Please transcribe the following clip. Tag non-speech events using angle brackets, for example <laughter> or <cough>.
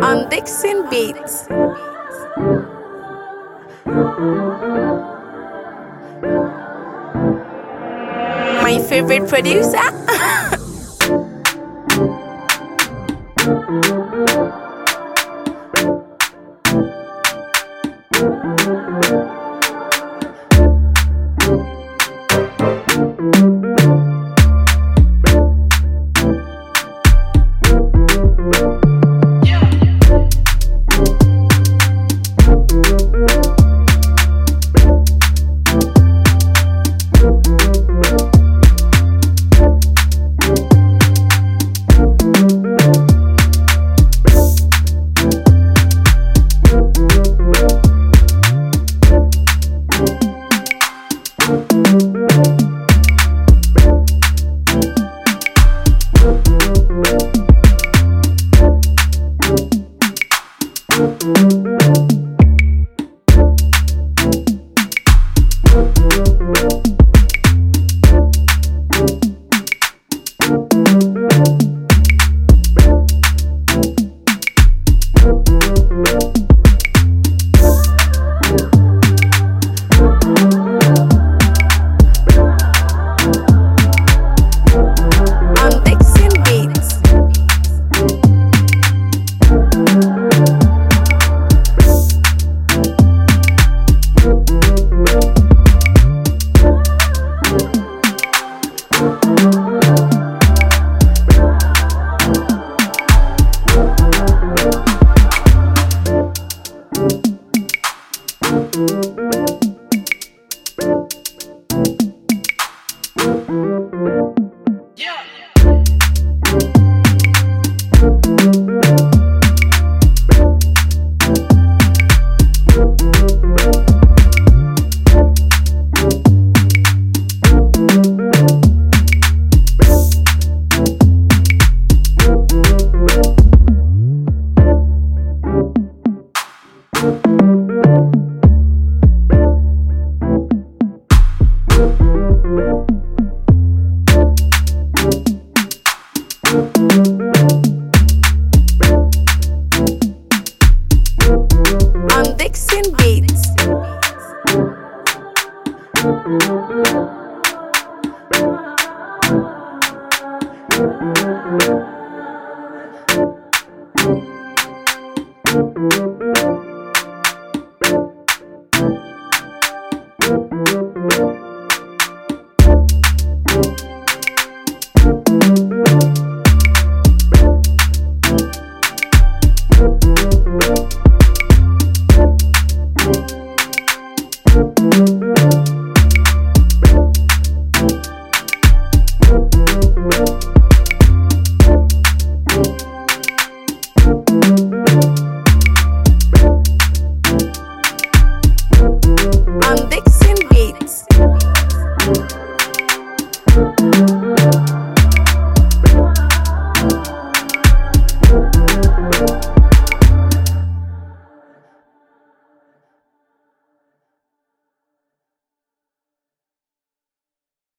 On Dixon Beats. My favorite producer. <laughs> On Thank